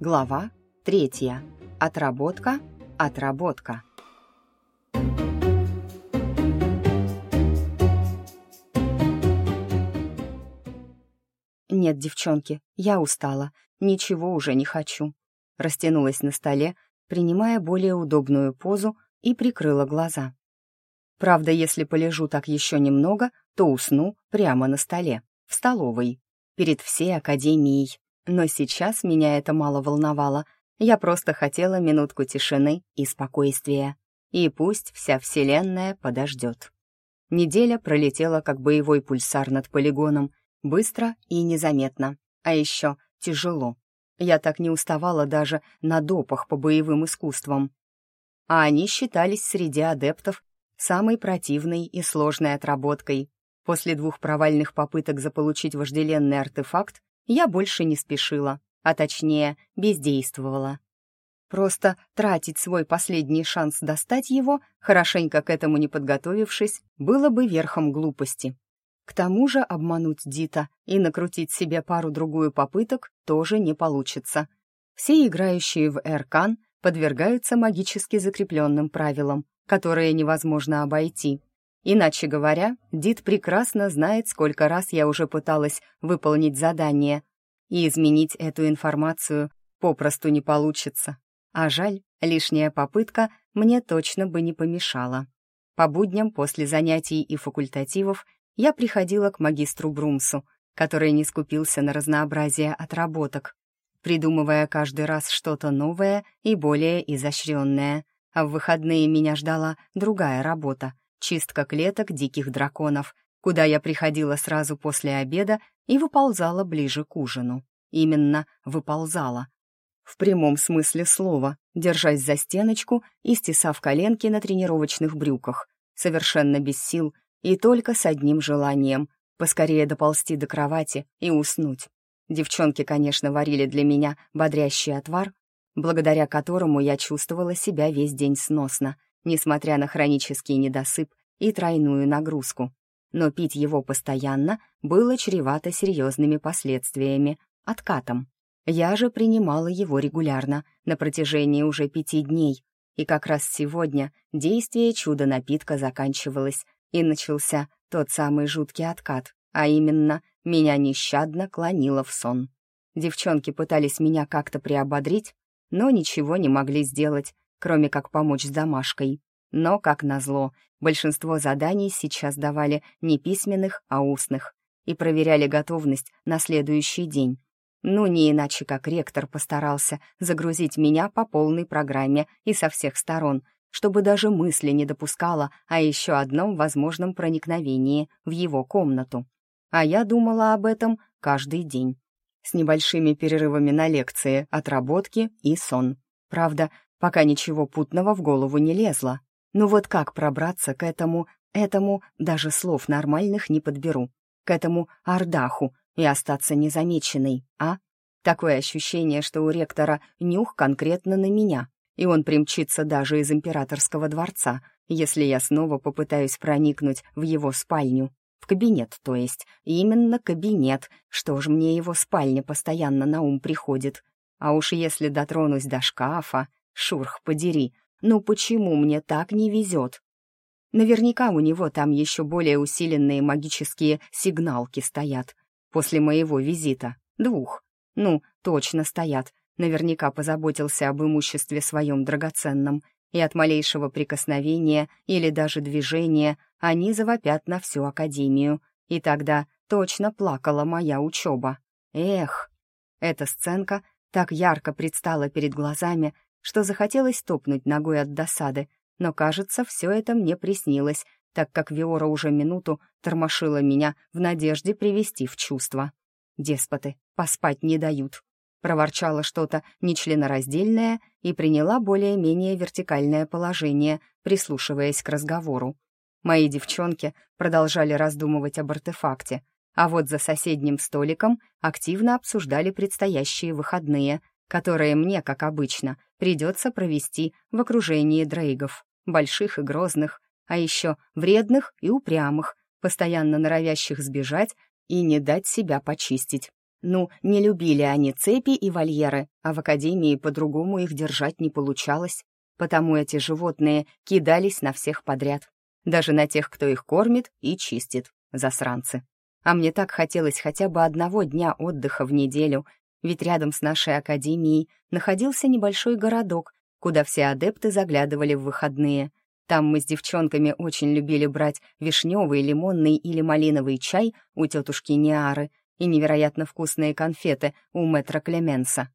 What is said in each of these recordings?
Глава третья. Отработка, отработка. Нет, девчонки, я устала, ничего уже не хочу. Растянулась на столе, принимая более удобную позу и прикрыла глаза. Правда, если полежу так еще немного, то усну прямо на столе, в столовой, перед всей академией. Но сейчас меня это мало волновало. Я просто хотела минутку тишины и спокойствия. И пусть вся вселенная подождет. Неделя пролетела как боевой пульсар над полигоном, быстро и незаметно, а еще тяжело. Я так не уставала даже на допах по боевым искусствам. А они считались среди адептов самой противной и сложной отработкой. После двух провальных попыток заполучить вожделенный артефакт я больше не спешила, а точнее бездействовала. Просто тратить свой последний шанс достать его, хорошенько к этому не подготовившись, было бы верхом глупости. К тому же обмануть Дита и накрутить себе пару-другую попыток тоже не получится. Все играющие в Эркан подвергаются магически закрепленным правилам, которые невозможно обойти. Иначе говоря, Дит прекрасно знает, сколько раз я уже пыталась выполнить задание, и изменить эту информацию попросту не получится. А жаль, лишняя попытка мне точно бы не помешала. По будням после занятий и факультативов я приходила к магистру Брумсу, который не скупился на разнообразие отработок, придумывая каждый раз что-то новое и более изощренное — а в выходные меня ждала другая работа — чистка клеток диких драконов, куда я приходила сразу после обеда и выползала ближе к ужину. Именно выползала. В прямом смысле слова, держась за стеночку и стесав коленки на тренировочных брюках, совершенно без сил и только с одним желанием — поскорее доползти до кровати и уснуть. Девчонки, конечно, варили для меня бодрящий отвар, благодаря которому я чувствовала себя весь день сносно, несмотря на хронический недосып и тройную нагрузку. Но пить его постоянно было чревато серьезными последствиями, откатом. Я же принимала его регулярно, на протяжении уже пяти дней, и как раз сегодня действие чудо-напитка заканчивалось, и начался тот самый жуткий откат, а именно меня нещадно клонило в сон. Девчонки пытались меня как-то приободрить, но ничего не могли сделать, кроме как помочь с домашкой. Но, как назло, большинство заданий сейчас давали не письменных, а устных, и проверяли готовность на следующий день. Ну, не иначе, как ректор постарался загрузить меня по полной программе и со всех сторон, чтобы даже мысли не допускала о еще одном возможном проникновении в его комнату. А я думала об этом каждый день с небольшими перерывами на лекции, отработки и сон. Правда, пока ничего путного в голову не лезло. Ну вот как пробраться к этому, этому, даже слов нормальных не подберу, к этому Ардаху и остаться незамеченной, а? Такое ощущение, что у ректора нюх конкретно на меня, и он примчится даже из императорского дворца, если я снова попытаюсь проникнуть в его спальню. В кабинет, то есть. Именно кабинет. Что ж мне его спальня постоянно на ум приходит. А уж если дотронусь до шкафа, шурх подери, ну почему мне так не везет? Наверняка у него там еще более усиленные магические сигналки стоят. После моего визита. Двух. Ну, точно стоят. Наверняка позаботился об имуществе своем драгоценном и от малейшего прикосновения или даже движения они завопят на всю академию, и тогда точно плакала моя учеба. Эх! Эта сценка так ярко предстала перед глазами, что захотелось топнуть ногой от досады, но, кажется, все это мне приснилось, так как Виора уже минуту тормошила меня в надежде привести в чувство. Деспоты, поспать не дают проворчала что-то нечленораздельное и приняла более-менее вертикальное положение, прислушиваясь к разговору. Мои девчонки продолжали раздумывать об артефакте, а вот за соседним столиком активно обсуждали предстоящие выходные, которые мне, как обычно, придется провести в окружении дрейгов, больших и грозных, а еще вредных и упрямых, постоянно норовящих сбежать и не дать себя почистить. Ну, не любили они цепи и вольеры, а в академии по-другому их держать не получалось. Потому эти животные кидались на всех подряд. Даже на тех, кто их кормит и чистит, засранцы. А мне так хотелось хотя бы одного дня отдыха в неделю, ведь рядом с нашей академией находился небольшой городок, куда все адепты заглядывали в выходные. Там мы с девчонками очень любили брать вишневый, лимонный или малиновый чай у тетушки Ниары и невероятно вкусные конфеты у мэтра Клеменса.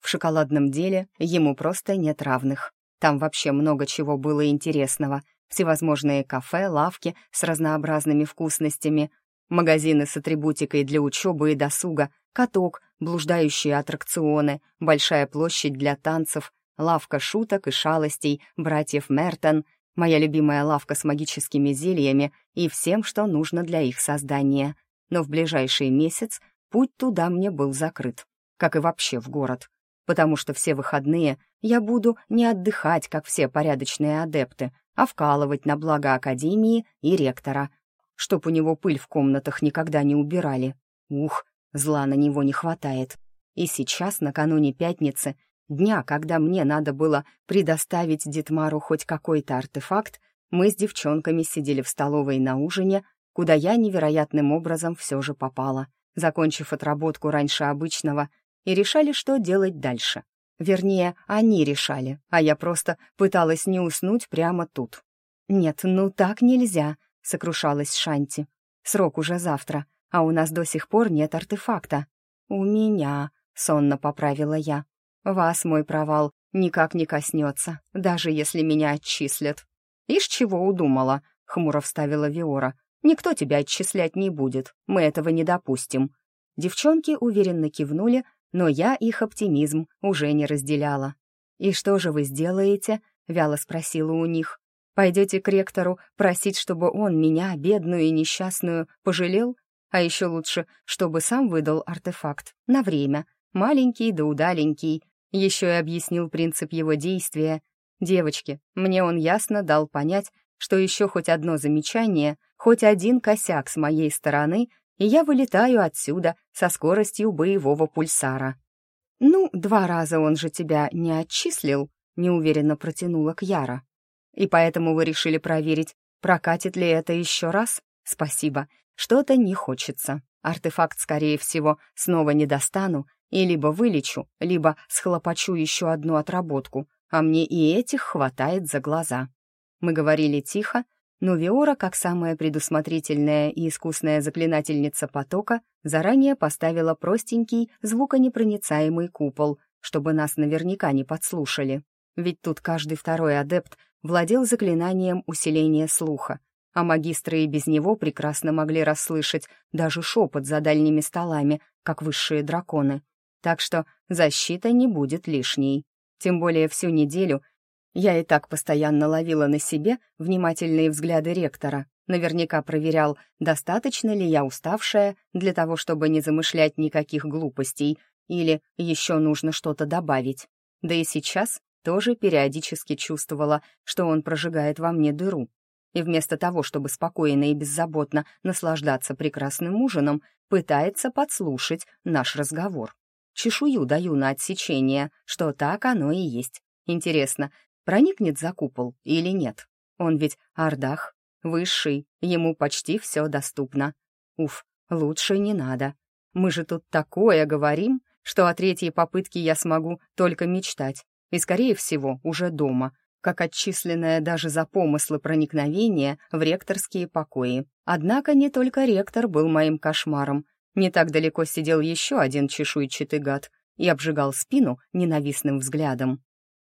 В шоколадном деле ему просто нет равных. Там вообще много чего было интересного. Всевозможные кафе, лавки с разнообразными вкусностями, магазины с атрибутикой для учебы и досуга, каток, блуждающие аттракционы, большая площадь для танцев, лавка шуток и шалостей братьев Мертон, моя любимая лавка с магическими зельями и всем, что нужно для их создания — но в ближайший месяц путь туда мне был закрыт, как и вообще в город, потому что все выходные я буду не отдыхать, как все порядочные адепты, а вкалывать на благо Академии и ректора, чтоб у него пыль в комнатах никогда не убирали. Ух, зла на него не хватает. И сейчас, накануне пятницы, дня, когда мне надо было предоставить Детмару хоть какой-то артефакт, мы с девчонками сидели в столовой на ужине куда я невероятным образом все же попала, закончив отработку раньше обычного, и решали, что делать дальше. Вернее, они решали, а я просто пыталась не уснуть прямо тут. «Нет, ну так нельзя», — сокрушалась Шанти. «Срок уже завтра, а у нас до сих пор нет артефакта». «У меня», — сонно поправила я. «Вас мой провал никак не коснется, даже если меня отчислят». «Ишь, чего удумала?» — хмуро вставила Виора. Никто тебя отчислять не будет, мы этого не допустим». Девчонки уверенно кивнули, но я их оптимизм уже не разделяла. «И что же вы сделаете?» — вяло спросила у них. «Пойдете к ректору просить, чтобы он меня, бедную и несчастную, пожалел? А еще лучше, чтобы сам выдал артефакт на время, маленький да удаленький, еще и объяснил принцип его действия. Девочки, мне он ясно дал понять, что еще хоть одно замечание, хоть один косяк с моей стороны, и я вылетаю отсюда со скоростью боевого пульсара. «Ну, два раза он же тебя не отчислил», — неуверенно протянула Кьяра. «И поэтому вы решили проверить, прокатит ли это еще раз? Спасибо. Что-то не хочется. Артефакт, скорее всего, снова не достану, и либо вылечу, либо схлопочу еще одну отработку, а мне и этих хватает за глаза». Мы говорили тихо, но Виора, как самая предусмотрительная и искусная заклинательница потока, заранее поставила простенький, звуконепроницаемый купол, чтобы нас наверняка не подслушали. Ведь тут каждый второй адепт владел заклинанием усиления слуха, а магистры и без него прекрасно могли расслышать даже шепот за дальними столами, как высшие драконы. Так что защита не будет лишней. Тем более всю неделю я и так постоянно ловила на себе внимательные взгляды ректора, наверняка проверял, достаточно ли я уставшая для того, чтобы не замышлять никаких глупостей, или еще нужно что-то добавить. Да и сейчас тоже периодически чувствовала, что он прожигает во мне дыру. И вместо того, чтобы спокойно и беззаботно наслаждаться прекрасным ужином, пытается подслушать наш разговор. Чешую даю на отсечение, что так оно и есть. Интересно, проникнет за купол или нет. Он ведь Ардах, высший, ему почти все доступно. Уф, лучше не надо. Мы же тут такое говорим, что о третьей попытке я смогу только мечтать, и, скорее всего, уже дома, как отчисленная даже за помыслы проникновения в ректорские покои. Однако не только ректор был моим кошмаром. Не так далеко сидел еще один чешуйчатый гад и обжигал спину ненавистным взглядом.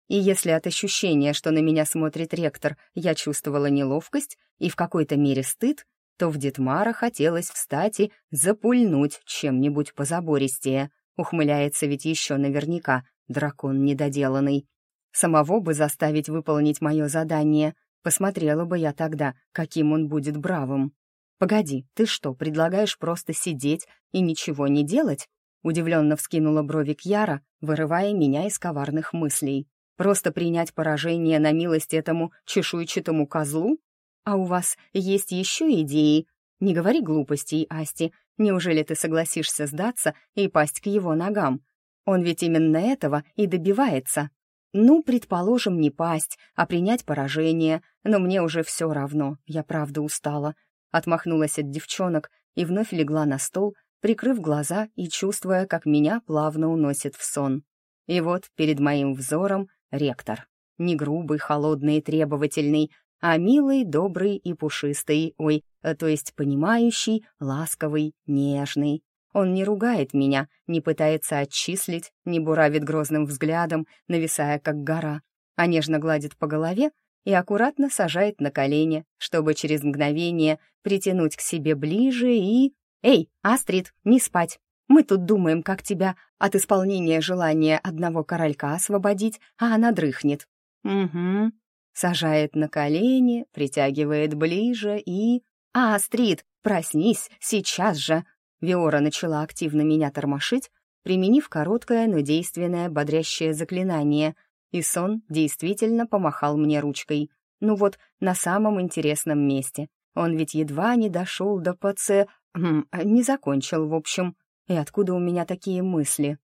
И если от ощущения, что на меня смотрит ректор, я чувствовала неловкость и в какой-то мере стыд, то в Детмара хотелось встать и запульнуть чем-нибудь позабористее. Ухмыляется ведь еще наверняка дракон недоделанный. Самого бы заставить выполнить мое задание. Посмотрела бы я тогда, каким он будет бравым. «Погоди, ты что, предлагаешь просто сидеть и ничего не делать?» Удивленно вскинула брови Кьяра, вырывая меня из коварных мыслей. Просто принять поражение на милость этому чешуйчатому козлу? А у вас есть еще идеи?» Не говори глупостей, Асти. Неужели ты согласишься сдаться и пасть к его ногам? Он ведь именно этого и добивается. Ну, предположим, не пасть, а принять поражение, но мне уже все равно, я правда устала. Отмахнулась от девчонок и вновь легла на стол, прикрыв глаза и чувствуя, как меня плавно уносит в сон. И вот перед моим взором ректор. Не грубый, холодный и требовательный, а милый, добрый и пушистый, ой, э, то есть понимающий, ласковый, нежный. Он не ругает меня, не пытается отчислить, не буравит грозным взглядом, нависая как гора, а нежно гладит по голове и аккуратно сажает на колени, чтобы через мгновение притянуть к себе ближе и... «Эй, Астрид, не спать! Мы тут думаем, как тебя от исполнения желания одного королька освободить, а она дрыхнет». «Угу», Сажает на колени, притягивает ближе и... «А, Астрид, проснись, сейчас же!» Виора начала активно меня тормошить, применив короткое, но действенное бодрящее заклинание, и сон действительно помахал мне ручкой. Ну вот, на самом интересном месте. Он ведь едва не дошел до ПЦ... Хм, не закончил, в общем. И откуда у меня такие мысли?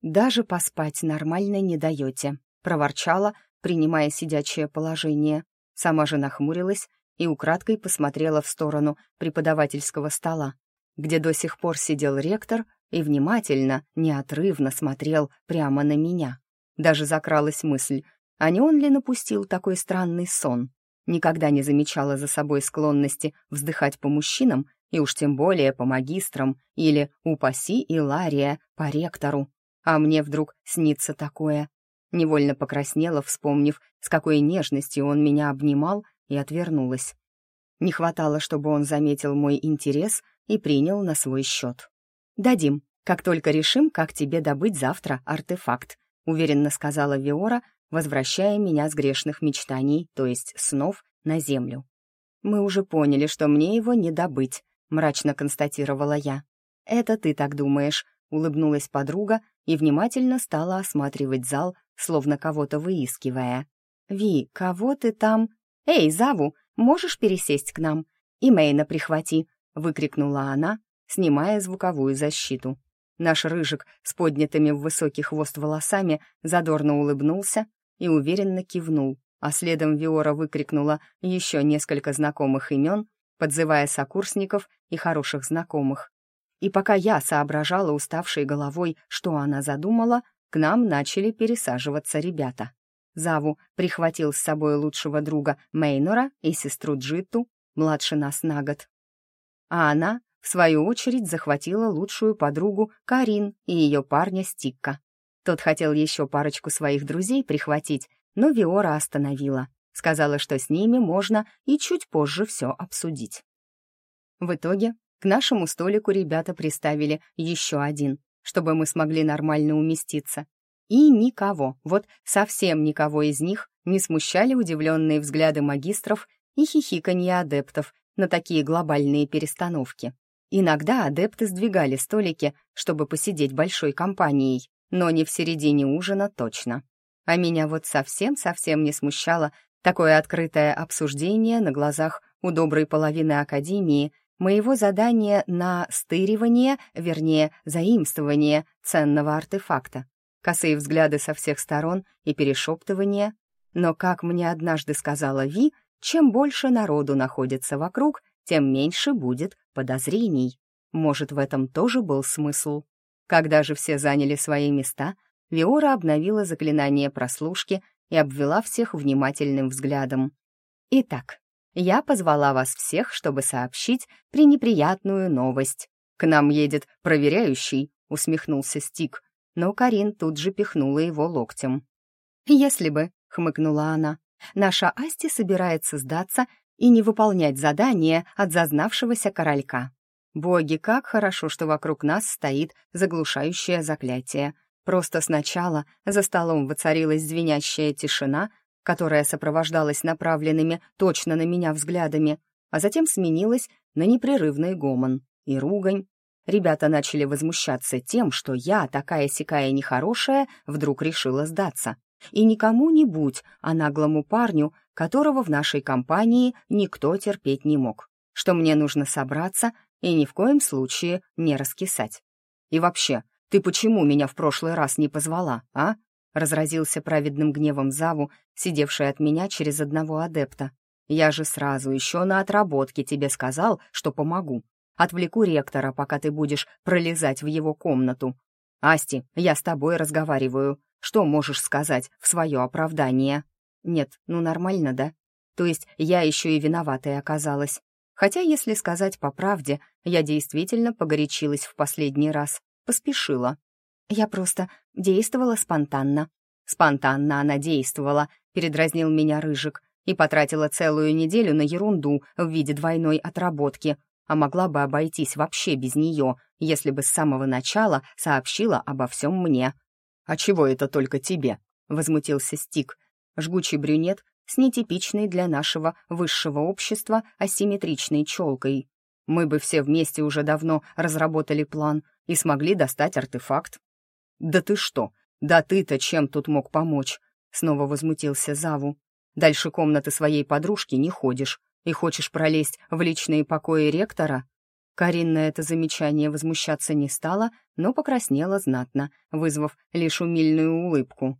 «Даже поспать нормально не даете», — проворчала, принимая сидячее положение. Сама же нахмурилась и украдкой посмотрела в сторону преподавательского стола, где до сих пор сидел ректор и внимательно, неотрывно смотрел прямо на меня. Даже закралась мысль, а не он ли напустил такой странный сон? Никогда не замечала за собой склонности вздыхать по мужчинам и уж тем более по магистрам или, упаси Илария, по ректору. А мне вдруг снится такое. Невольно покраснела, вспомнив, с какой нежностью он меня обнимал, и отвернулась. Не хватало, чтобы он заметил мой интерес и принял на свой счет. «Дадим, как только решим, как тебе добыть завтра артефакт», уверенно сказала Виора, возвращая меня с грешных мечтаний, то есть снов, на землю. «Мы уже поняли, что мне его не добыть», — мрачно констатировала я. «Это ты так думаешь», — улыбнулась подруга и внимательно стала осматривать зал, словно кого-то выискивая. «Ви, кого ты там? Эй, Заву, можешь пересесть к нам? И Мейна прихвати!» — выкрикнула она, снимая звуковую защиту. Наш рыжик с поднятыми в высокий хвост волосами задорно улыбнулся и уверенно кивнул, а следом Виора выкрикнула еще несколько знакомых имен, подзывая сокурсников и хороших знакомых. И пока я соображала уставшей головой, что она задумала, к нам начали пересаживаться ребята. Заву прихватил с собой лучшего друга Мейнора и сестру Джитту, младше нас на год. А она, в свою очередь, захватила лучшую подругу Карин и ее парня Стикка. Тот хотел еще парочку своих друзей прихватить, но Виора остановила. Сказала, что с ними можно и чуть позже все обсудить. В итоге к нашему столику ребята приставили еще один, чтобы мы смогли нормально уместиться. И никого, вот совсем никого из них не смущали удивленные взгляды магистров и хихиканье адептов на такие глобальные перестановки. Иногда адепты сдвигали столики, чтобы посидеть большой компанией, но не в середине ужина точно. А меня вот совсем-совсем не смущало такое открытое обсуждение на глазах у доброй половины Академии моего задания на стыривание, вернее, заимствование ценного артефакта. Косые взгляды со всех сторон и перешептывание. Но, как мне однажды сказала Ви, чем больше народу находится вокруг, тем меньше будет подозрений. Может, в этом тоже был смысл? Когда же все заняли свои места, Виора обновила заклинание прослушки и обвела всех внимательным взглядом. Итак, я позвала вас всех, чтобы сообщить пренеприятную новость. К нам едет проверяющий, усмехнулся Стик, но Карин тут же пихнула его локтем. Если бы, хмыкнула она, наша Асти собирается сдаться и не выполнять задание от зазнавшегося королька. Боги, как хорошо, что вокруг нас стоит заглушающее заклятие. Просто сначала за столом воцарилась звенящая тишина, которая сопровождалась направленными точно на меня взглядами, а затем сменилась на непрерывный гомон и ругань. Ребята начали возмущаться тем, что я, такая-сякая нехорошая, вдруг решила сдаться. И не кому-нибудь, а наглому парню, которого в нашей компании никто терпеть не мог. что мне нужно собраться и ни в коем случае не раскисать. И вообще, ты почему меня в прошлый раз не позвала, а? Разразился праведным гневом Заву, сидевший от меня через одного адепта. Я же сразу еще на отработке тебе сказал, что помогу. Отвлеку ректора, пока ты будешь пролезать в его комнату. Асти, я с тобой разговариваю. Что можешь сказать в свое оправдание? Нет, ну нормально, да? То есть я еще и виноватой оказалась. Хотя, если сказать по правде, я действительно погорячилась в последний раз. Поспешила. Я просто действовала спонтанно. Спонтанно она действовала, передразнил меня Рыжик, и потратила целую неделю на ерунду в виде двойной отработки — а могла бы обойтись вообще без нее, если бы с самого начала сообщила обо всем мне. «А чего это только тебе?» — возмутился Стик. Жгучий брюнет с нетипичной для нашего высшего общества асимметричной челкой. Мы бы все вместе уже давно разработали план и смогли достать артефакт. «Да ты что? Да ты-то чем тут мог помочь?» — снова возмутился Заву. «Дальше комнаты своей подружки не ходишь, и хочешь пролезть в личные покои ректора?» Карин на это замечание возмущаться не стала, но покраснела знатно, вызвав лишь умильную улыбку.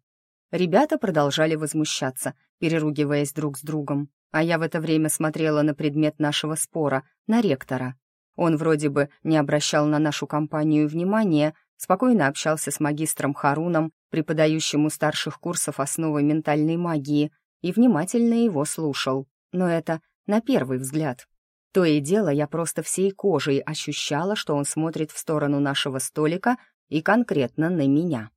Ребята продолжали возмущаться, переругиваясь друг с другом, а я в это время смотрела на предмет нашего спора, на ректора. Он вроде бы не обращал на нашу компанию внимания, спокойно общался с магистром Харуном, преподающим у старших курсов основы ментальной магии, и внимательно его слушал. Но это на первый взгляд. То и дело я просто всей кожей ощущала, что он смотрит в сторону нашего столика и конкретно на меня.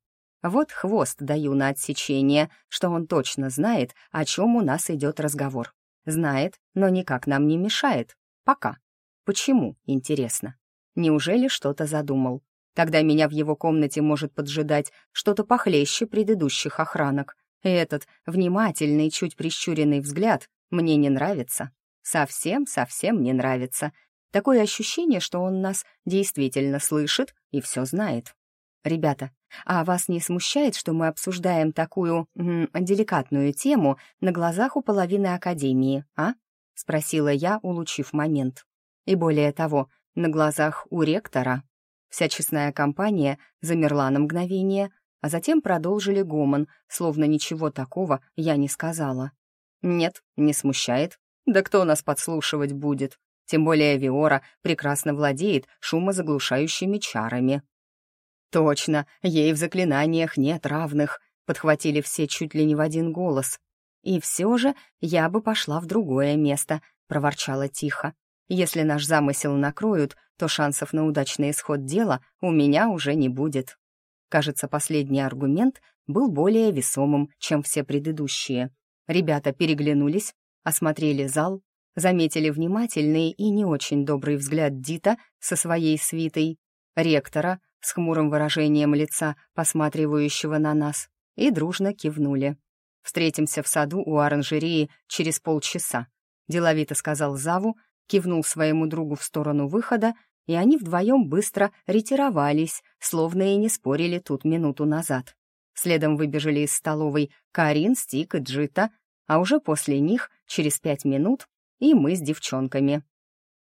Вот хвост даю на отсечение, что он точно знает, о чем у нас идет разговор. Знает, но никак нам не мешает. Пока. Почему, интересно? Неужели что-то задумал? Тогда меня в его комнате может поджидать что-то похлеще предыдущих охранок. И этот внимательный, чуть прищуренный взгляд мне не нравится. Совсем-совсем не нравится. Такое ощущение, что он нас действительно слышит и все знает. «Ребята, а вас не смущает, что мы обсуждаем такую м, деликатную тему на глазах у половины Академии, а?» — спросила я, улучив момент. И более того, на глазах у ректора. Вся честная компания замерла на мгновение, а затем продолжили гомон, словно ничего такого я не сказала. «Нет, не смущает», да кто нас подслушивать будет? Тем более Виора прекрасно владеет шумозаглушающими чарами. «Точно, ей в заклинаниях нет равных», — подхватили все чуть ли не в один голос. «И все же я бы пошла в другое место», — проворчала тихо. «Если наш замысел накроют, то шансов на удачный исход дела у меня уже не будет». Кажется, последний аргумент был более весомым, чем все предыдущие. Ребята переглянулись, осмотрели зал, заметили внимательный и не очень добрый взгляд Дита со своей свитой, ректора с хмурым выражением лица, посматривающего на нас, и дружно кивнули. «Встретимся в саду у оранжереи через полчаса», — деловито сказал Заву, кивнул своему другу в сторону выхода, и они вдвоем быстро ретировались, словно и не спорили тут минуту назад. Следом выбежали из столовой Карин, Стик и Джита, а уже после них через пять минут и мы с девчонками.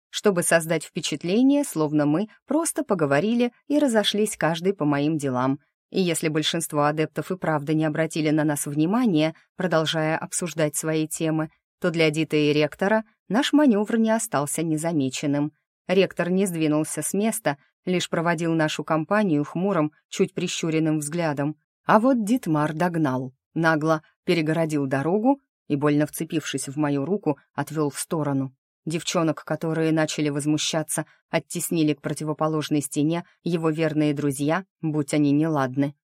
Чтобы создать впечатление, словно мы просто поговорили и разошлись каждый по моим делам. И если большинство адептов и правда не обратили на нас внимания, продолжая обсуждать свои темы, то для Дита и ректора наш маневр не остался незамеченным. Ректор не сдвинулся с места, лишь проводил нашу компанию хмурым, чуть прищуренным взглядом. А вот Дитмар догнал, нагло перегородил дорогу и, больно вцепившись в мою руку, отвел в сторону. Девчонок, которые начали возмущаться, оттеснили к противоположной стене его верные друзья, будь они неладны.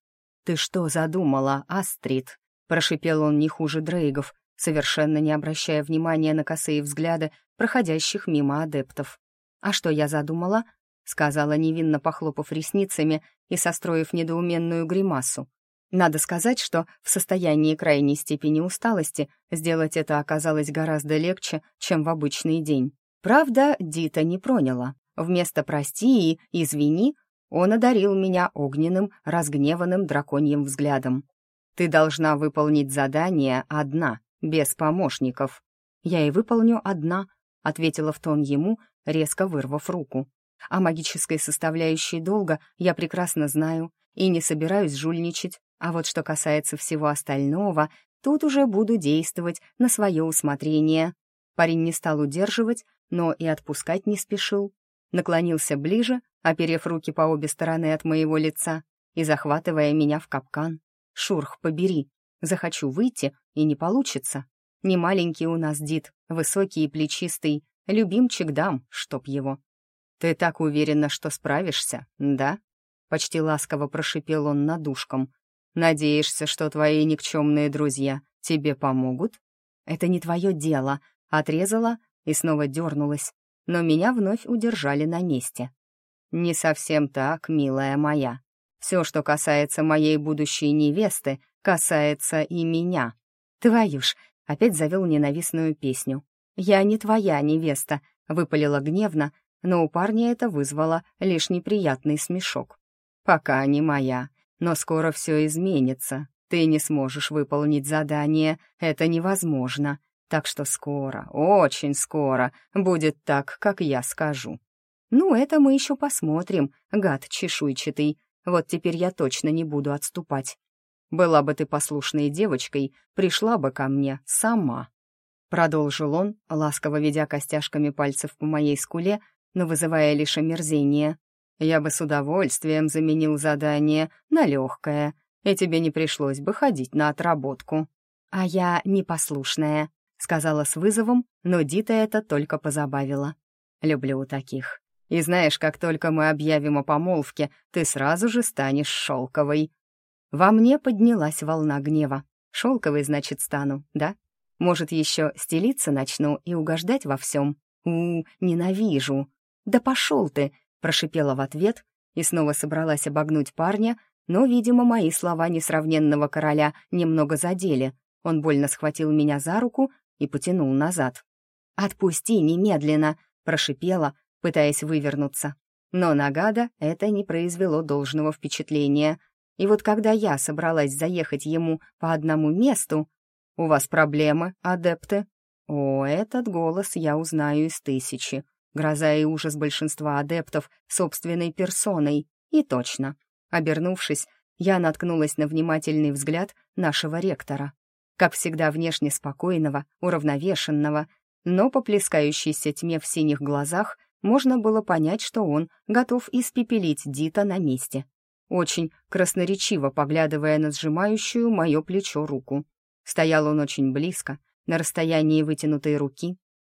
«Ты что задумала, Астрид?» — прошипел он не хуже Дрейгов, совершенно не обращая внимания на косые взгляды проходящих мимо адептов. «А что я задумала?» — сказала невинно, похлопав ресницами и состроив недоуменную гримасу. Надо сказать, что в состоянии крайней степени усталости сделать это оказалось гораздо легче, чем в обычный день. Правда, Дита не проняла. Вместо «прости» и «извини» он одарил меня огненным, разгневанным драконьим взглядом. «Ты должна выполнить задание одна, без помощников». «Я и выполню одна», — ответила в тон ему, резко вырвав руку. О магической составляющей долга я прекрасно знаю и не собираюсь жульничать, а вот что касается всего остального, тут уже буду действовать на свое усмотрение. Парень не стал удерживать, но и отпускать не спешил. Наклонился ближе, оперев руки по обе стороны от моего лица и захватывая меня в капкан. «Шурх, побери! Захочу выйти, и не получится. Не маленький у нас Дид, высокий и плечистый, любимчик дам, чтоб его. Ты так уверена, что справишься, да?» Почти ласково прошипел он над ушком. «Надеешься, что твои никчемные друзья тебе помогут?» «Это не твое дело», — отрезала и снова дернулась, но меня вновь удержали на месте. «Не совсем так, милая моя. Все, что касается моей будущей невесты, касается и меня. Твою ж, опять завел ненавистную песню. «Я не твоя невеста», — выпалила гневно, но у парня это вызвало лишь неприятный смешок. «Пока не моя, но скоро все изменится. Ты не сможешь выполнить задание, это невозможно. Так что скоро, очень скоро будет так, как я скажу». «Ну, это мы еще посмотрим, гад чешуйчатый. Вот теперь я точно не буду отступать. Была бы ты послушной девочкой, пришла бы ко мне сама». Продолжил он, ласково ведя костяшками пальцев по моей скуле, но вызывая лишь омерзение. «Я бы с удовольствием заменил задание на легкое, и тебе не пришлось бы ходить на отработку». «А я непослушная», — сказала с вызовом, но Дита это только позабавила. «Люблю таких. И знаешь, как только мы объявим о помолвке, ты сразу же станешь шелковой». Во мне поднялась волна гнева. Шелковой, значит, стану, да? Может, еще стелиться начну и угождать во всем? У, ненавижу. Да пошел ты, прошипела в ответ и снова собралась обогнуть парня, но, видимо, мои слова несравненного короля немного задели. Он больно схватил меня за руку и потянул назад. «Отпусти немедленно!» — прошипела, пытаясь вывернуться. Но на гада это не произвело должного впечатления. И вот когда я собралась заехать ему по одному месту, «У вас проблемы, адепты?» О, этот голос я узнаю из тысячи. Гроза и ужас большинства адептов собственной персоной. И точно. Обернувшись, я наткнулась на внимательный взгляд нашего ректора. Как всегда, внешне спокойного, уравновешенного, но по плескающейся тьме в синих глазах можно было понять, что он готов испепелить Дита на месте. Очень красноречиво поглядывая на сжимающую мое плечо руку. Стоял он очень близко, на расстоянии вытянутой руки,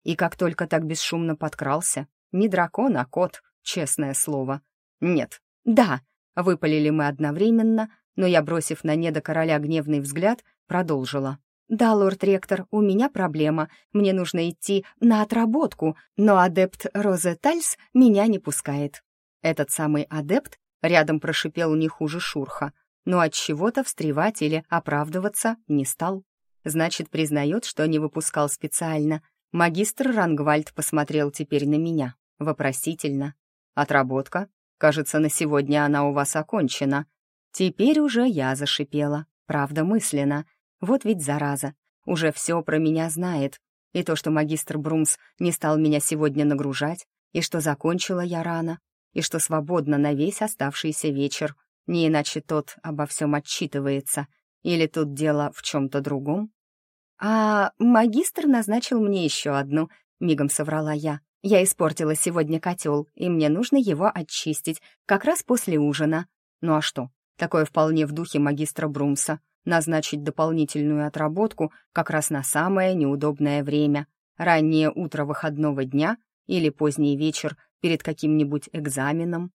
и как только так бесшумно подкрался, не дракон, а кот, честное слово. Нет, да, выпалили мы одновременно, но я, бросив на неда короля гневный взгляд, продолжила. «Да, лорд-ректор, у меня проблема. Мне нужно идти на отработку, но адепт Розе Тальс меня не пускает». Этот самый адепт рядом прошипел не хуже Шурха — но от чего-то встревать или оправдываться не стал. Значит, признает, что не выпускал специально. Магистр Рангвальд посмотрел теперь на меня, вопросительно. «Отработка? Кажется, на сегодня она у вас окончена». Теперь уже я зашипела, правда мысленно. Вот ведь зараза, уже все про меня знает. И то, что магистр Брумс не стал меня сегодня нагружать, и что закончила я рано, и что свободно на весь оставшийся вечер — не иначе тот обо всем отчитывается. Или тут дело в чем-то другом? А магистр назначил мне еще одну, мигом соврала я. Я испортила сегодня котел, и мне нужно его очистить, как раз после ужина. Ну а что? Такое вполне в духе магистра Брумса. Назначить дополнительную отработку как раз на самое неудобное время. Раннее утро выходного дня или поздний вечер перед каким-нибудь экзаменом.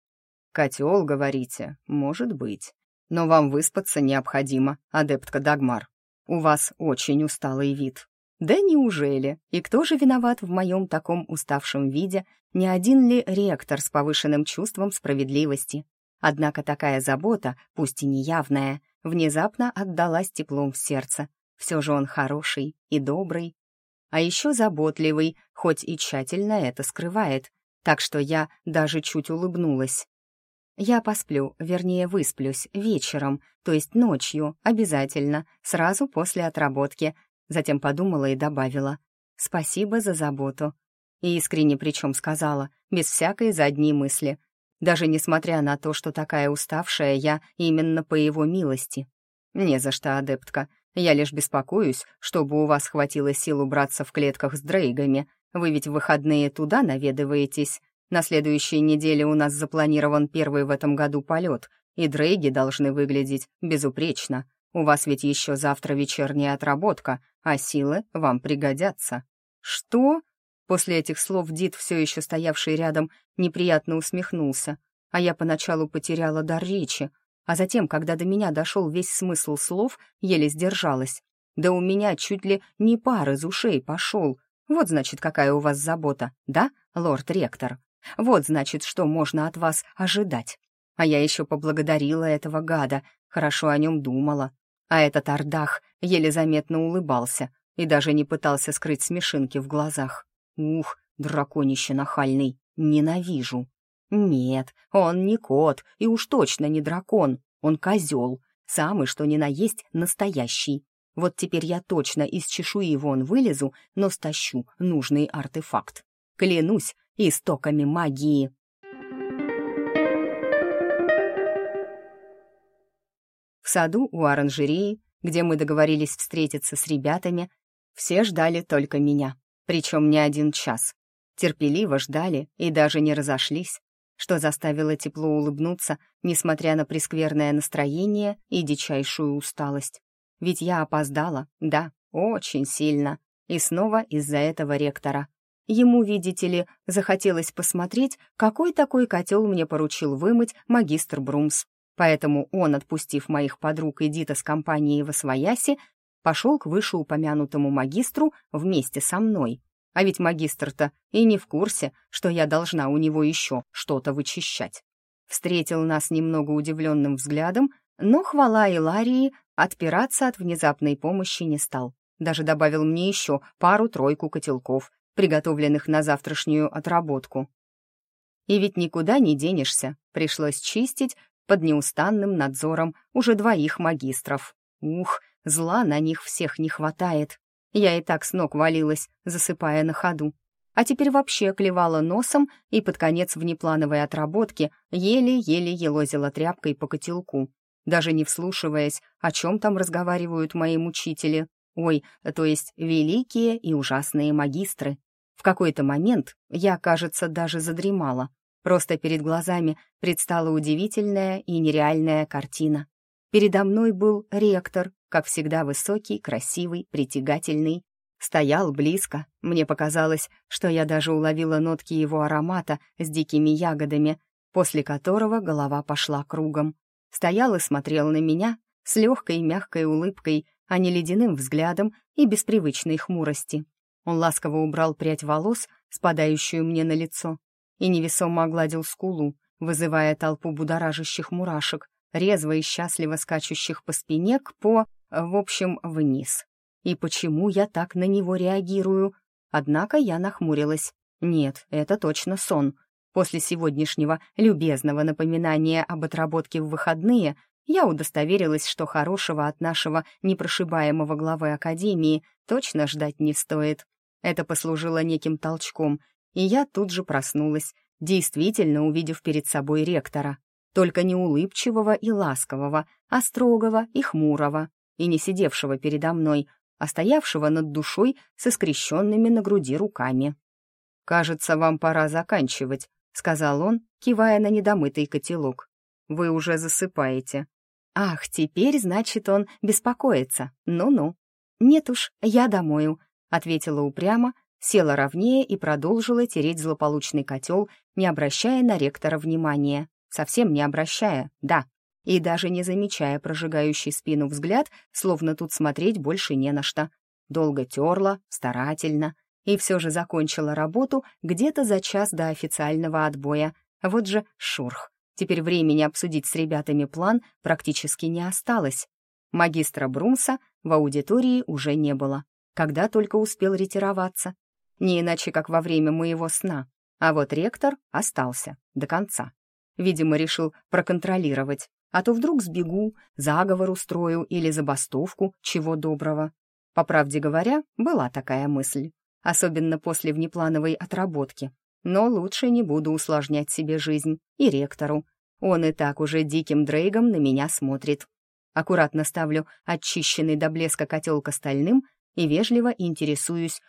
«Котел, говорите? Может быть. Но вам выспаться необходимо, адептка Дагмар. У вас очень усталый вид». «Да неужели? И кто же виноват в моем таком уставшем виде? Не один ли ректор с повышенным чувством справедливости? Однако такая забота, пусть и неявная, внезапно отдалась теплом в сердце. Все же он хороший и добрый, а еще заботливый, хоть и тщательно это скрывает, так что я даже чуть улыбнулась. Я посплю, вернее, высплюсь вечером, то есть ночью, обязательно, сразу после отработки. Затем подумала и добавила. «Спасибо за заботу». И искренне причем сказала, без всякой задней мысли. Даже несмотря на то, что такая уставшая я именно по его милости. «Не за что, адептка. Я лишь беспокоюсь, чтобы у вас хватило сил убраться в клетках с дрейгами. Вы ведь в выходные туда наведываетесь. На следующей неделе у нас запланирован первый в этом году полет, и дрейги должны выглядеть безупречно. У вас ведь еще завтра вечерняя отработка, а силы вам пригодятся». «Что?» После этих слов Дид, все еще стоявший рядом, неприятно усмехнулся, а я поначалу потеряла дар речи, а затем, когда до меня дошел весь смысл слов, еле сдержалась. Да у меня чуть ли не пар из ушей пошел. Вот, значит, какая у вас забота, да, лорд-ректор? Вот, значит, что можно от вас ожидать. А я еще поблагодарила этого гада, хорошо о нем думала. А этот Ардах еле заметно улыбался и даже не пытался скрыть смешинки в глазах. Ух, драконище нахальный, ненавижу. Нет, он не кот и уж точно не дракон, он козел, самый что ни на есть настоящий. Вот теперь я точно из чешуи вон вылезу, но стащу нужный артефакт. Клянусь истоками магии. В саду у оранжереи, где мы договорились встретиться с ребятами, все ждали только меня, причем не один час. Терпеливо ждали и даже не разошлись, что заставило тепло улыбнуться, несмотря на прескверное настроение и дичайшую усталость. Ведь я опоздала, да, очень сильно, и снова из-за этого ректора. Ему, видите ли, захотелось посмотреть, какой такой котел мне поручил вымыть магистр Брумс. Поэтому он, отпустив моих подруг Эдита с компанией Восвояси, пошел к вышеупомянутому магистру вместе со мной. А ведь магистр-то и не в курсе, что я должна у него еще что-то вычищать. Встретил нас немного удивленным взглядом, но хвала Иларии отпираться от внезапной помощи не стал. Даже добавил мне еще пару-тройку котелков, приготовленных на завтрашнюю отработку. И ведь никуда не денешься, пришлось чистить под неустанным надзором уже двоих магистров. Ух, зла на них всех не хватает. Я и так с ног валилась, засыпая на ходу. А теперь вообще клевала носом и под конец внеплановой отработки еле-еле елозила тряпкой по котелку, даже не вслушиваясь, о чем там разговаривают мои мучители. Ой, то есть великие и ужасные магистры. В какой-то момент я, кажется, даже задремала. Просто перед глазами предстала удивительная и нереальная картина. Передо мной был ректор, как всегда высокий, красивый, притягательный. Стоял близко, мне показалось, что я даже уловила нотки его аромата с дикими ягодами, после которого голова пошла кругом. Стоял и смотрел на меня с легкой мягкой улыбкой, а не ледяным взглядом и беспривычной хмурости. Он ласково убрал прядь волос, спадающую мне на лицо, и невесомо огладил скулу, вызывая толпу будоражащих мурашек, резво и счастливо скачущих по спине к по, в общем, вниз. И почему я так на него реагирую? Однако я нахмурилась. Нет, это точно сон. После сегодняшнего любезного напоминания об отработке в выходные я удостоверилась, что хорошего от нашего непрошибаемого главы Академии точно ждать не стоит. Это послужило неким толчком, и я тут же проснулась, действительно увидев перед собой ректора только не улыбчивого и ласкового, а строгого и хмурого, и не сидевшего передо мной, а стоявшего над душой со скрещенными на груди руками. «Кажется, вам пора заканчивать», — сказал он, кивая на недомытый котелок. «Вы уже засыпаете». «Ах, теперь, значит, он беспокоится. Ну-ну». «Нет уж, я домою», — ответила упрямо, села ровнее и продолжила тереть злополучный котел, не обращая на ректора внимания совсем не обращая, да, и даже не замечая прожигающий спину взгляд, словно тут смотреть больше не на что. Долго терла, старательно, и все же закончила работу где-то за час до официального отбоя. Вот же шурх. Теперь времени обсудить с ребятами план практически не осталось. Магистра Брумса в аудитории уже не было, когда только успел ретироваться. Не иначе, как во время моего сна. А вот ректор остался до конца. Видимо, решил проконтролировать. А то вдруг сбегу, заговор устрою или забастовку, чего доброго. По правде говоря, была такая мысль. особенно после внеплановой отработки. Но лучше не буду усложнять себе жизнь и ректору. Он и так уже диким дрейгом на меня смотрит. Аккуратно ставлю очищенный до блеска котел к остальным и вежливо интересуюсь,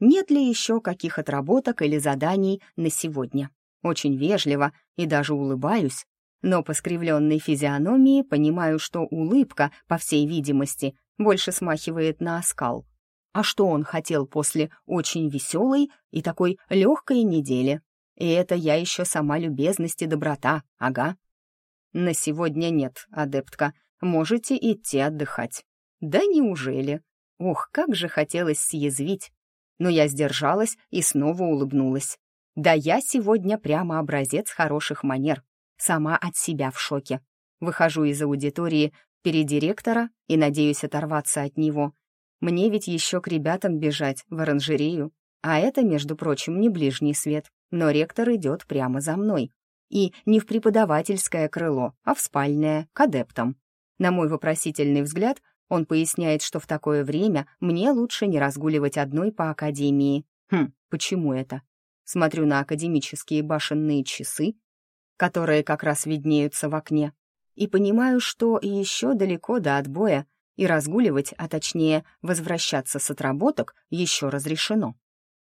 нет ли еще каких отработок или заданий на сегодня. Очень вежливо и даже улыбаюсь, но по скривленной физиономии понимаю, что улыбка, по всей видимости, больше смахивает на оскал. А что он хотел после очень веселой и такой легкой недели? И это я еще сама любезность и доброта, ага. На сегодня нет, адептка, можете идти отдыхать. Да неужели? Ох, как же хотелось съязвить. Но я сдержалась и снова улыбнулась. Да я сегодня прямо образец хороших манер. Сама от себя в шоке. Выхожу из аудитории впереди ректора и надеюсь оторваться от него. Мне ведь еще к ребятам бежать в оранжерею. А это, между прочим, не ближний свет, но ректор идет прямо за мной. И не в преподавательское крыло, а в спальное, к адептам. На мой вопросительный взгляд, он поясняет, что в такое время мне лучше не разгуливать одной по академии. Хм, почему это? Смотрю на академические башенные часы которые как раз виднеются в окне, и понимаю, что еще далеко до отбоя, и разгуливать, а точнее возвращаться с отработок, еще разрешено.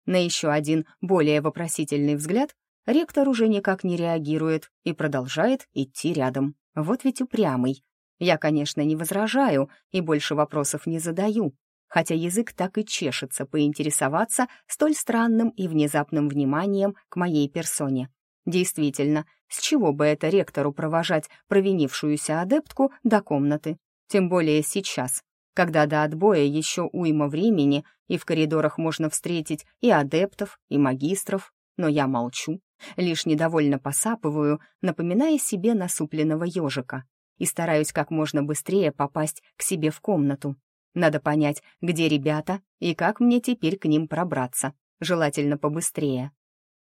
На еще один более вопросительный взгляд ректор уже никак не реагирует и продолжает идти рядом. Вот ведь упрямый. Я, конечно, не возражаю и больше вопросов не задаю, хотя язык так и чешется поинтересоваться столь странным и внезапным вниманием к моей персоне. Действительно, с чего бы это ректору провожать провинившуюся адептку до комнаты? Тем более сейчас, когда до отбоя еще уйма времени, и в коридорах можно встретить и адептов, и магистров. Но я молчу, лишь недовольно посапываю, напоминая себе насупленного ежика, и стараюсь как можно быстрее попасть к себе в комнату. Надо понять, где ребята и как мне теперь к ним пробраться, желательно побыстрее.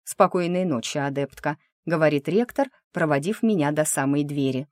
«Спокойной ночи, адептка», — говорит ректор, проводив меня до самой двери.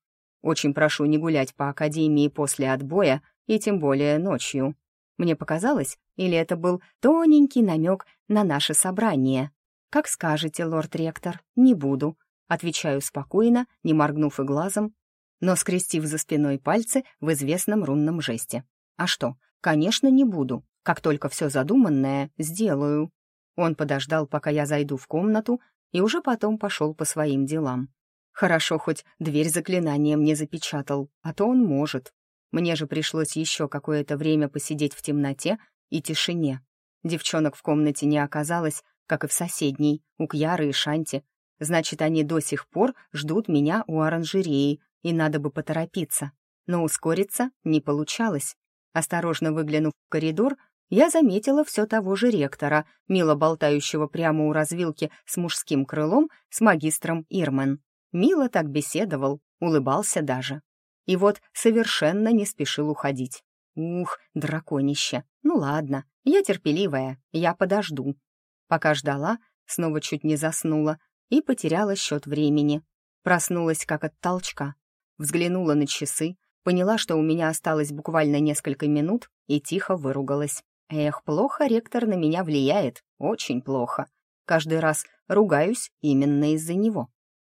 «Очень прошу не гулять по академии после отбоя и тем более ночью». Мне показалось, или это был тоненький намек на наше собрание. «Как скажете, лорд-ректор, не буду», — отвечаю спокойно, не моргнув и глазом, но скрестив за спиной пальцы в известном рунном жесте. «А что? Конечно, не буду. Как только все задуманное, сделаю». Он подождал, пока я зайду в комнату, и уже потом пошел по своим делам. Хорошо, хоть дверь заклинанием не запечатал, а то он может. Мне же пришлось еще какое-то время посидеть в темноте и тишине. Девчонок в комнате не оказалось, как и в соседней, у Кьяры и Шанти. Значит, они до сих пор ждут меня у оранжереи, и надо бы поторопиться. Но ускориться не получалось. Осторожно выглянув в коридор, я заметила все того же ректора, мило болтающего прямо у развилки с мужским крылом с магистром Ирмен. Мило так беседовал, улыбался даже. И вот совершенно не спешил уходить. Ух, драконище. Ну ладно, я терпеливая, я подожду. Пока ждала, снова чуть не заснула и потеряла счет времени. Проснулась как от толчка. Взглянула на часы, поняла, что у меня осталось буквально несколько минут и тихо выругалась. Эх, плохо ректор на меня влияет, очень плохо. Каждый раз ругаюсь именно из-за него.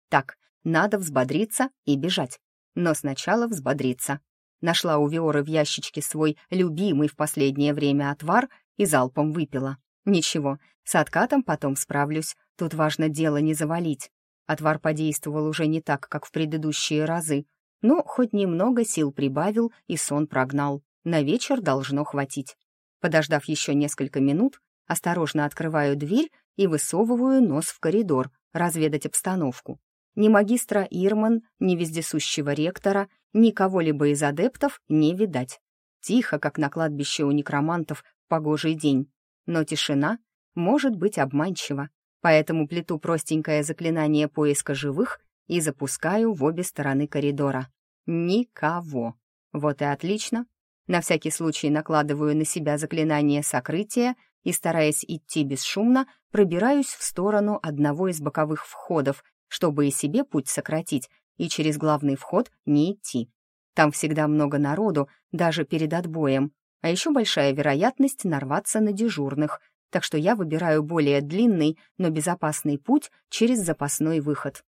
Так, надо взбодриться и бежать. Но сначала взбодриться. Нашла у Виоры в ящичке свой любимый в последнее время отвар и залпом выпила. Ничего, с откатом потом справлюсь, тут важно дело не завалить. Отвар подействовал уже не так, как в предыдущие разы, но хоть немного сил прибавил и сон прогнал. На вечер должно хватить. Подождав еще несколько минут, осторожно открываю дверь и высовываю нос в коридор, разведать обстановку. Ни магистра Ирман, ни вездесущего ректора, ни кого-либо из адептов не видать. Тихо, как на кладбище у некромантов погожий день. Но тишина может быть обманчива, поэтому плету простенькое заклинание поиска живых и запускаю в обе стороны коридора. Никого. Вот и отлично. На всякий случай накладываю на себя заклинание сокрытия и, стараясь идти бесшумно, пробираюсь в сторону одного из боковых входов, чтобы и себе путь сократить, и через главный вход не идти. Там всегда много народу, даже перед отбоем, а еще большая вероятность нарваться на дежурных, так что я выбираю более длинный, но безопасный путь через запасной выход.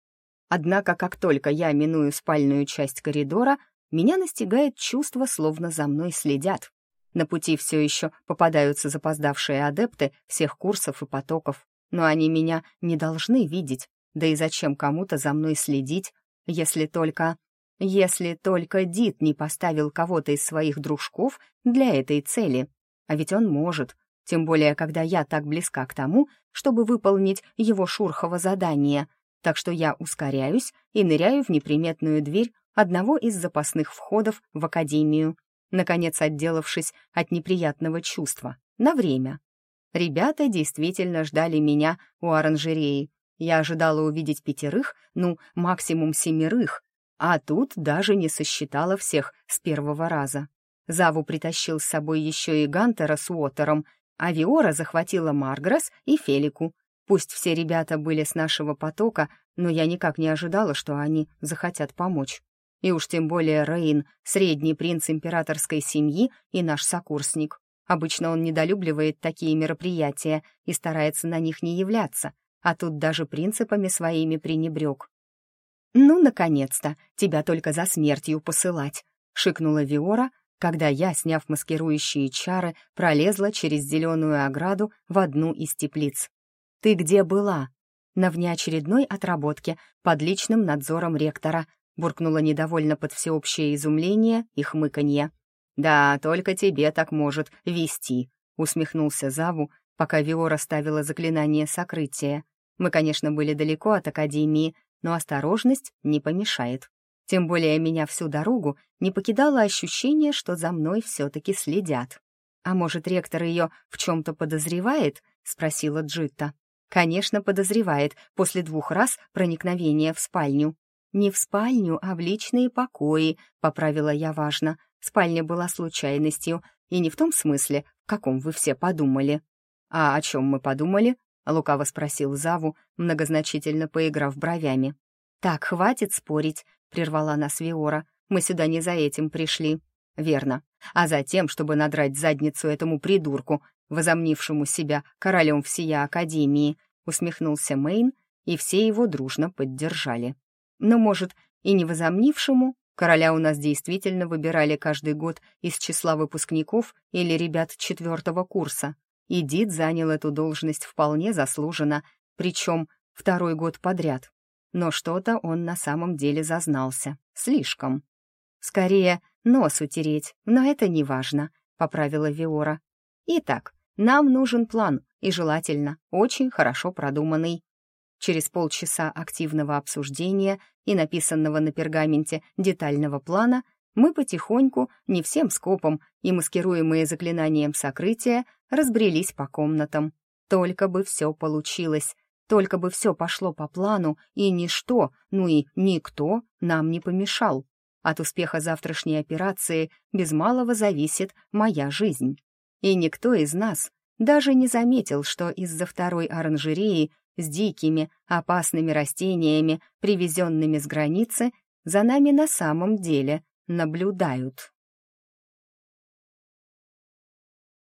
Однако, как только я миную спальную часть коридора, меня настигает чувство, словно за мной следят. На пути все еще попадаются запоздавшие адепты всех курсов и потоков, но они меня не должны видеть, да и зачем кому-то за мной следить, если только... Если только Дит не поставил кого-то из своих дружков для этой цели. А ведь он может, тем более, когда я так близка к тому, чтобы выполнить его шурхово задание, так что я ускоряюсь и ныряю в неприметную дверь одного из запасных входов в академию, наконец отделавшись от неприятного чувства, на время. Ребята действительно ждали меня у оранжереи. Я ожидала увидеть пятерых, ну, максимум семерых, а тут даже не сосчитала всех с первого раза. Заву притащил с собой еще и Гантера с Уотером, а Виора захватила Маргресс и Фелику, Пусть все ребята были с нашего потока, но я никак не ожидала, что они захотят помочь. И уж тем более Рейн, средний принц императорской семьи и наш сокурсник. Обычно он недолюбливает такие мероприятия и старается на них не являться, а тут даже принципами своими пренебрег. «Ну, наконец-то, тебя только за смертью посылать», — шикнула Виора, когда я, сняв маскирующие чары, пролезла через зеленую ограду в одну из теплиц. «Ты где была?» «На внеочередной отработке, под личным надзором ректора», буркнула недовольно под всеобщее изумление и хмыканье. «Да, только тебе так может вести», — усмехнулся Заву, пока Виора ставила заклинание сокрытия. Мы, конечно, были далеко от Академии, но осторожность не помешает. Тем более меня всю дорогу не покидало ощущение, что за мной все-таки следят. «А может, ректор ее в чем-то подозревает?» — спросила Джитта. Конечно, подозревает после двух раз проникновения в спальню. «Не в спальню, а в личные покои», — поправила я важно. Спальня была случайностью, и не в том смысле, в каком вы все подумали. «А о чем мы подумали?» — лукаво спросил Заву, многозначительно поиграв бровями. «Так, хватит спорить», — прервала нас Виора. «Мы сюда не за этим пришли». «Верно. А за тем, чтобы надрать задницу этому придурку, возомнившему себя королем всея Академии, усмехнулся Мэйн, и все его дружно поддержали. Но, может, и не возомнившему, короля у нас действительно выбирали каждый год из числа выпускников или ребят четвертого курса, и Дид занял эту должность вполне заслуженно, причем второй год подряд. Но что-то он на самом деле зазнался. Слишком. «Скорее, нос утереть, но это не важно», — поправила Виора. «Итак, нам нужен план, и желательно очень хорошо продуманный. Через полчаса активного обсуждения и написанного на пергаменте детального плана мы потихоньку, не всем скопом и маскируемые заклинанием сокрытия, разбрелись по комнатам. Только бы все получилось, только бы все пошло по плану, и ничто, ну и никто нам не помешал. От успеха завтрашней операции без малого зависит моя жизнь и никто из нас даже не заметил, что из-за второй оранжереи с дикими, опасными растениями, привезенными с границы, за нами на самом деле наблюдают.